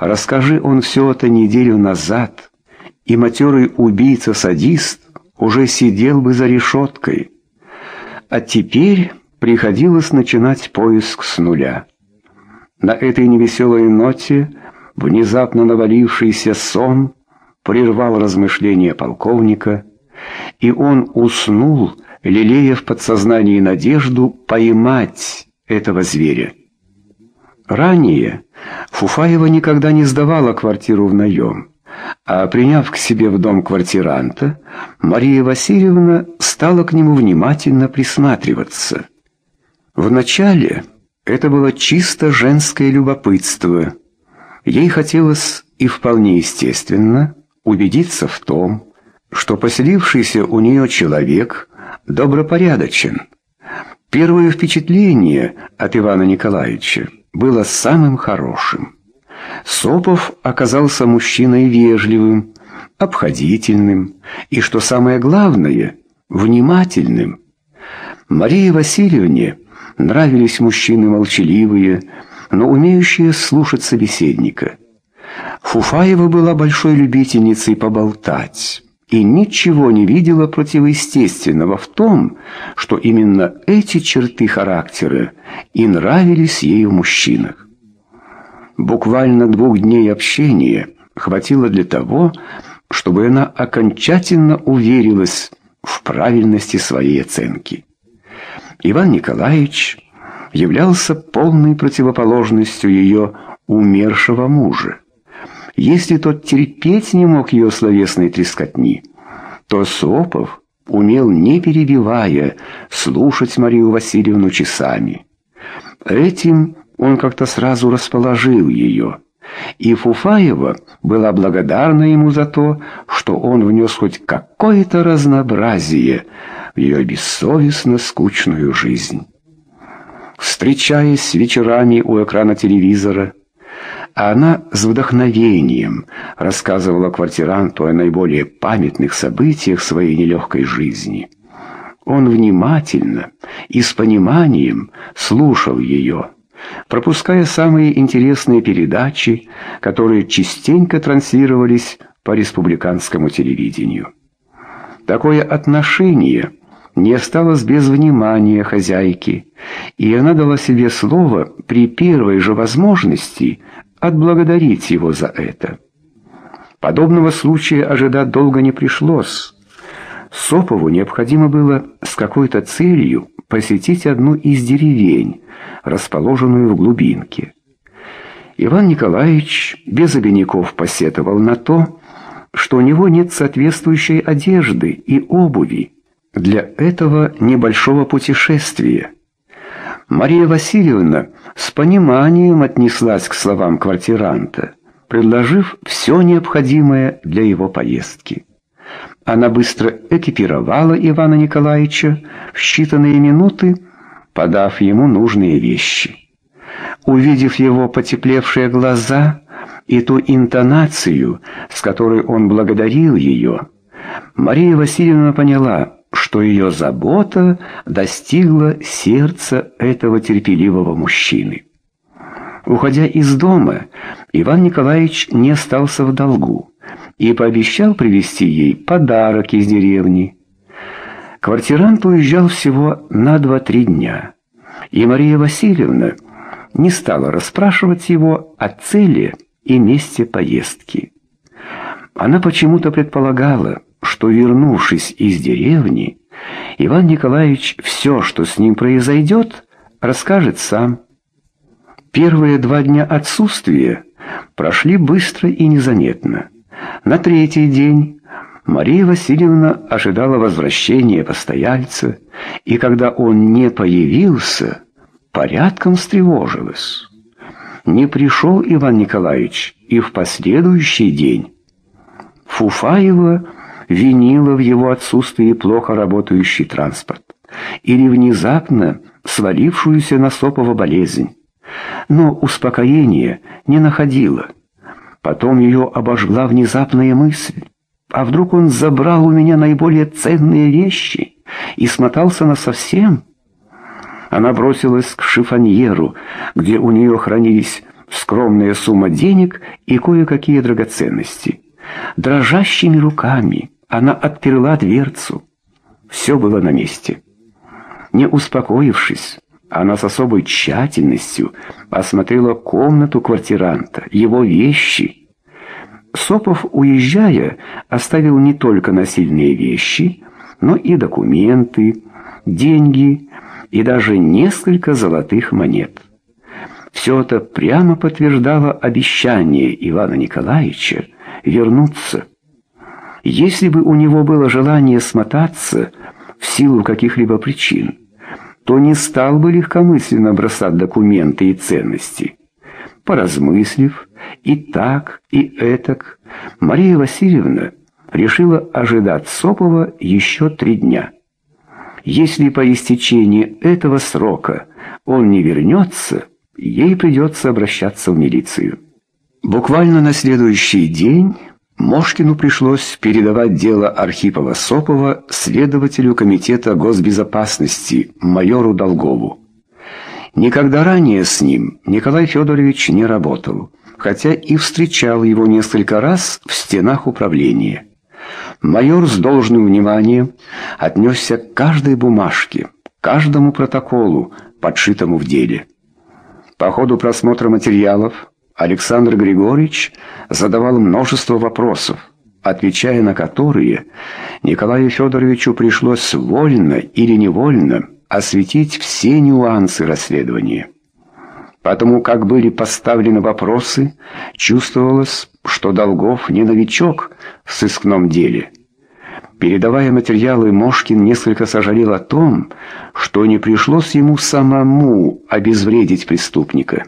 Расскажи он все это неделю назад, и матерый убийца-садист уже сидел бы за решеткой. А теперь приходилось начинать поиск с нуля. На этой невеселой ноте внезапно навалившийся сон прервал размышления полковника, и он уснул, лелея в подсознании надежду поймать этого зверя. Ранее Фуфаева никогда не сдавала квартиру в наем, а приняв к себе в дом квартиранта, Мария Васильевна стала к нему внимательно присматриваться. Вначале это было чисто женское любопытство. Ей хотелось и вполне естественно убедиться в том, что поселившийся у нее человек добропорядочен. Первое впечатление от Ивана Николаевича было самым хорошим. Сопов оказался мужчиной вежливым, обходительным и, что самое главное, внимательным. Марии Васильевне нравились мужчины молчаливые, но умеющие слушать собеседника. Фуфаева была большой любительницей поболтать и ничего не видела противоестественного в том, что именно эти черты характера и нравились ей в мужчинах. Буквально двух дней общения хватило для того, чтобы она окончательно уверилась в правильности своей оценки. Иван Николаевич являлся полной противоположностью ее умершего мужа. Если тот терпеть не мог ее словесной трескотни, то Сопов умел, не перебивая, слушать Марию Васильевну часами. Этим он как-то сразу расположил ее. И Фуфаева была благодарна ему за то, что он внес хоть какое-то разнообразие в ее бессовестно скучную жизнь. Встречаясь вечерами у экрана телевизора, а она с вдохновением рассказывала квартиранту о наиболее памятных событиях своей нелегкой жизни. Он внимательно и с пониманием слушал ее, пропуская самые интересные передачи, которые частенько транслировались по республиканскому телевидению. Такое отношение не осталось без внимания хозяйки, и она дала себе слово при первой же возможности отблагодарить его за это. Подобного случая ожидать долго не пришлось. Сопову необходимо было с какой-то целью посетить одну из деревень, расположенную в глубинке. Иван Николаевич без обиняков посетовал на то, что у него нет соответствующей одежды и обуви для этого небольшого путешествия. Мария Васильевна с пониманием отнеслась к словам квартиранта, предложив все необходимое для его поездки. Она быстро экипировала Ивана Николаевича в считанные минуты, подав ему нужные вещи. Увидев его потеплевшие глаза и ту интонацию, с которой он благодарил ее, Мария Васильевна поняла, что ее забота достигла сердца этого терпеливого мужчины. Уходя из дома, Иван Николаевич не остался в долгу и пообещал привезти ей подарок из деревни. Квартирант уезжал всего на два-три дня, и Мария Васильевна не стала расспрашивать его о цели и месте поездки. Она почему-то предполагала, что, вернувшись из деревни, Иван Николаевич все, что с ним произойдет, расскажет сам. Первые два дня отсутствия прошли быстро и незаметно. На третий день Мария Васильевна ожидала возвращения постояльца, и когда он не появился, порядком встревожилась. Не пришел Иван Николаевич и в последующий день. Фуфаева винила в его отсутствии плохо работающий транспорт или внезапно свалившуюся на Сопова болезнь. Но успокоения не находила. Потом ее обожгла внезапная мысль. А вдруг он забрал у меня наиболее ценные вещи и смотался на совсем? Она бросилась к шифоньеру, где у нее хранились скромная сумма денег и кое-какие драгоценности. Дрожащими руками она отперла дверцу. Все было на месте. Не успокоившись, она с особой тщательностью осмотрела комнату квартиранта, его вещи. Сопов, уезжая, оставил не только насильные вещи, но и документы, деньги и даже несколько золотых монет. Все это прямо подтверждало обещание Ивана Николаевича вернуться. Если бы у него было желание смотаться в силу каких-либо причин, то не стал бы легкомысленно бросать документы и ценности. Поразмыслив и так, и этак, Мария Васильевна решила ожидать Сопова еще три дня. Если по истечении этого срока он не вернется, ей придется обращаться в милицию. Буквально на следующий день Мошкину пришлось передавать дело Архипова-Сопова следователю Комитета госбезопасности майору Долгову. Никогда ранее с ним Николай Федорович не работал, хотя и встречал его несколько раз в стенах управления. Майор с должным вниманием отнесся к каждой бумажке, каждому протоколу, подшитому в деле. По ходу просмотра материалов Александр Григорьевич задавал множество вопросов, отвечая на которые Николаю Федоровичу пришлось вольно или невольно осветить все нюансы расследования. Потому как были поставлены вопросы, чувствовалось, что Долгов не новичок в сыскном деле. Передавая материалы, Мошкин несколько сожалел о том, что не пришлось ему самому обезвредить преступника.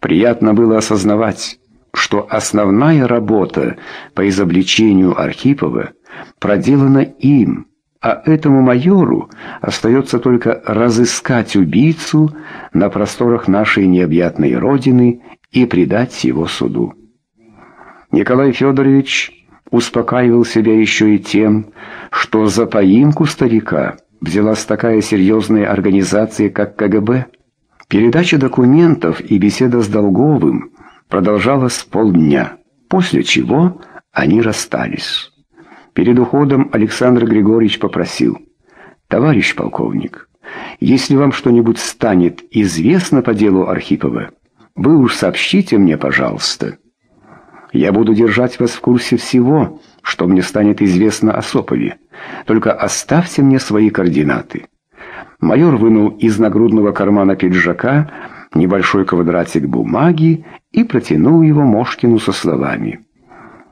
Приятно было осознавать, что основная работа по изобличению Архипова проделана им, а этому майору остается только разыскать убийцу на просторах нашей необъятной родины и предать его суду. Николай Федорович успокаивал себя еще и тем, что за поимку старика взялась такая серьезная организация, как КГБ. Передача документов и беседа с Долговым продолжалась полдня, после чего они расстались. Перед уходом Александр Григорьевич попросил, «Товарищ полковник, если вам что-нибудь станет известно по делу Архипова, вы уж сообщите мне, пожалуйста. Я буду держать вас в курсе всего, что мне станет известно о Сопове. Только оставьте мне свои координаты». Майор вынул из нагрудного кармана пиджака небольшой квадратик бумаги и протянул его Мошкину со словами.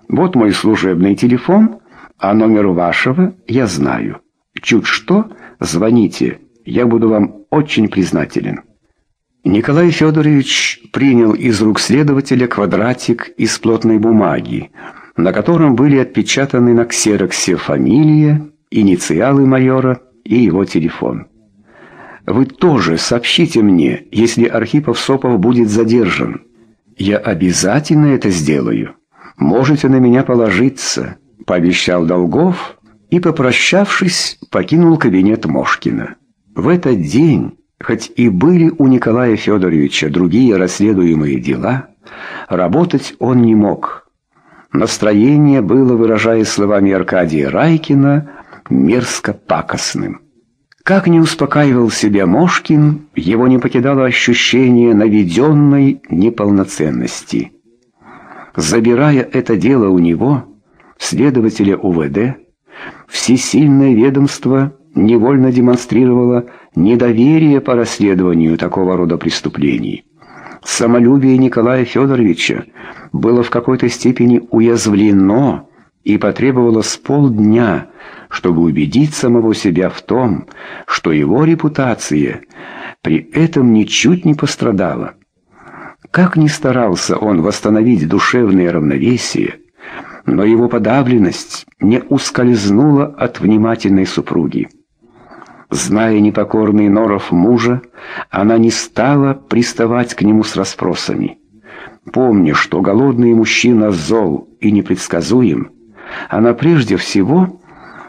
«Вот мой служебный телефон, а номер вашего я знаю. Чуть что, звоните, я буду вам очень признателен». Николай Федорович принял из рук следователя квадратик из плотной бумаги, на котором были отпечатаны на ксероксе фамилия, инициалы майора и его телефон. Вы тоже сообщите мне, если Архипов Сопов будет задержан. Я обязательно это сделаю. Можете на меня положиться, пообещал Долгов и, попрощавшись, покинул кабинет Мошкина. В этот день, хоть и были у Николая Федоровича другие расследуемые дела, работать он не мог. Настроение было, выражаясь словами Аркадия Райкина, мерзко пакостным. Как не успокаивал себя Мошкин, его не покидало ощущение наведенной неполноценности. Забирая это дело у него, следователя УВД, всесильное ведомство невольно демонстрировало недоверие по расследованию такого рода преступлений. Самолюбие Николая Федоровича было в какой-то степени уязвлено и потребовалось полдня, чтобы убедить самого себя в том, что его репутация при этом ничуть не пострадала. Как ни старался он восстановить душевное равновесие, но его подавленность не ускользнула от внимательной супруги. Зная непокорный норов мужа, она не стала приставать к нему с расспросами. Помня, что голодный мужчина зол и непредсказуем, она прежде всего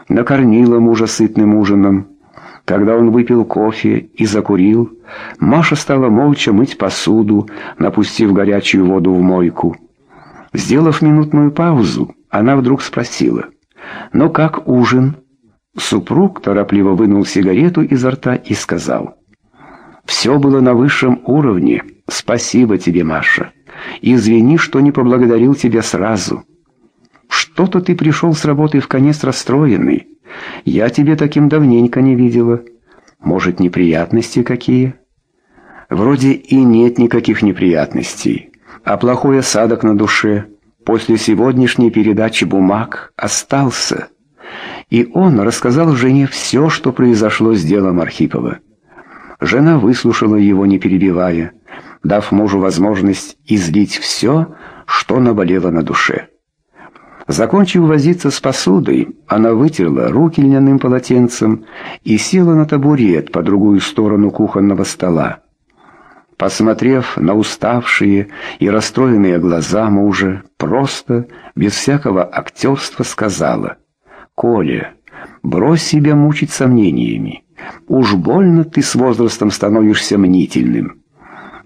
накормила мужа сытным ужином, Когда он выпил кофе и закурил, Маша стала молча мыть посуду, напустив горячую воду в мойку. Сделав минутную паузу, она вдруг спросила, «Ну как ужин?» Супруг торопливо вынул сигарету изо рта и сказал, «Все было на высшем уровне. Спасибо тебе, Маша. Извини, что не поблагодарил тебя сразу. Что-то ты пришел с работы в конец расстроенный. Я тебе таким давненько не видела. Может, неприятности какие?» «Вроде и нет никаких неприятностей, а плохой осадок на душе» после сегодняшней передачи бумаг остался. И он рассказал жене все, что произошло с делом Архипова. Жена выслушала его, не перебивая, дав мужу возможность излить все, что наболело на душе. Закончив возиться с посудой, она вытерла руки льняным полотенцем и села на табурет по другую сторону кухонного стола. Посмотрев на уставшие и расстроенные глаза мужа, просто, без всякого актерства, сказала, «Коля, брось себя мучить сомнениями. Уж больно ты с возрастом становишься мнительным.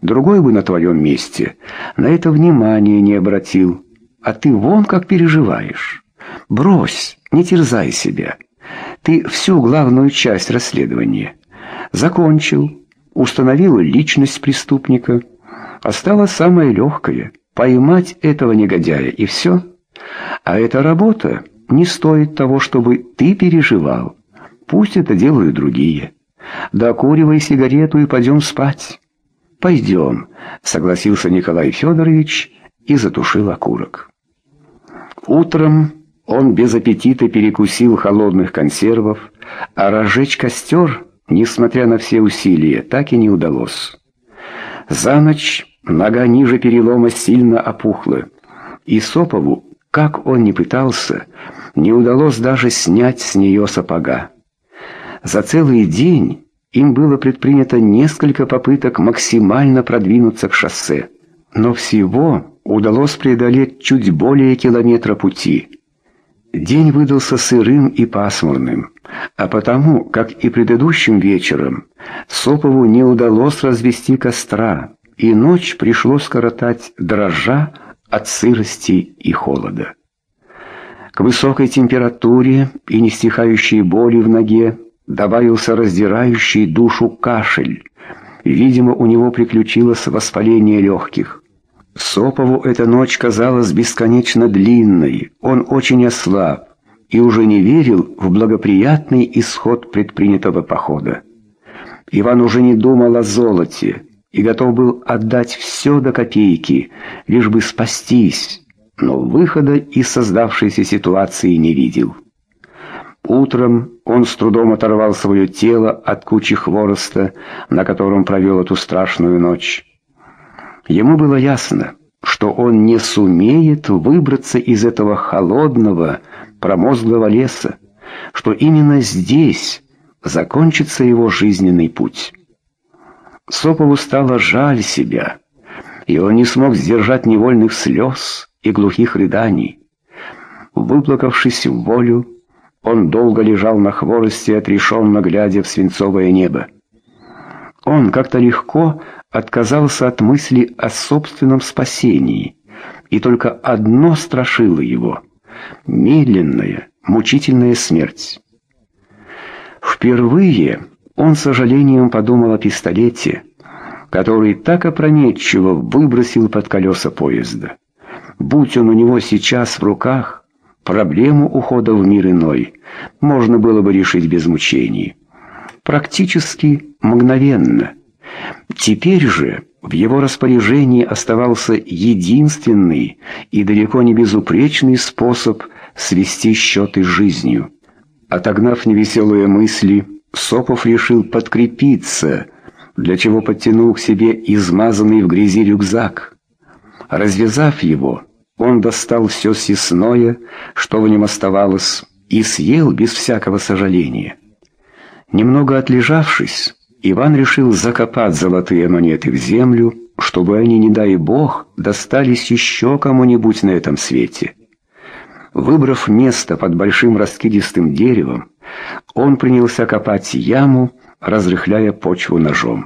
Другой бы на твоем месте на это внимание не обратил, а ты вон как переживаешь. Брось, не терзай себя. Ты всю главную часть расследования закончил» установила личность преступника. Осталось самое легкое — поймать этого негодяя, и все. А эта работа не стоит того, чтобы ты переживал. Пусть это делают другие. Докуривай сигарету и пойдем спать. «Пойдем», — согласился Николай Федорович и затушил окурок. Утром он без аппетита перекусил холодных консервов, а разжечь костер — несмотря на все усилия, так и не удалось. За ночь нога ниже перелома сильно опухла, и Сопову, как он ни пытался, не удалось даже снять с нее сапога. За целый день им было предпринято несколько попыток максимально продвинуться к шоссе, но всего удалось преодолеть чуть более километра пути. День выдался сырым и пасмурным. А потому, как и предыдущим вечером, Сопову не удалось развести костра, и ночь пришлось коротать дрожа от сырости и холода. К высокой температуре и нестихающей боли в ноге добавился раздирающий душу кашель. Видимо, у него приключилось воспаление легких. Сопову эта ночь казалась бесконечно длинной, он очень ослаб и уже не верил в благоприятный исход предпринятого похода. Иван уже не думал о золоте и готов был отдать все до копейки, лишь бы спастись, но выхода из создавшейся ситуации не видел. Утром он с трудом оторвал свое тело от кучи хвороста, на котором провел эту страшную ночь. Ему было ясно, что он не сумеет выбраться из этого холодного, промозглого леса, что именно здесь закончится его жизненный путь. Сопову стало жаль себя, и он не смог сдержать невольных слез и глухих рыданий. Выплакавшись в волю, он долго лежал на хворосте, отрешенно глядя в свинцовое небо. Он как-то легко отказался от мысли о собственном спасении, и только одно страшило его — медленная, мучительная смерть. Впервые он с сожалением подумал о пистолете, который так опрометчиво выбросил под колеса поезда. Будь он у него сейчас в руках, проблему ухода в мир иной можно было бы решить без мучений. Практически мгновенно. Теперь же в его распоряжении оставался единственный и далеко не безупречный способ свести счеты с жизнью. Отогнав невеселые мысли, Сопов решил подкрепиться, для чего подтянул к себе измазанный в грязи рюкзак. Развязав его, он достал все съестное, что в нем оставалось, и съел без всякого сожаления. Немного отлежавшись, Иван решил закопать золотые монеты в землю, чтобы они, не дай бог, достались еще кому-нибудь на этом свете. Выбрав место под большим раскидистым деревом, он принялся копать яму, разрыхляя почву ножом.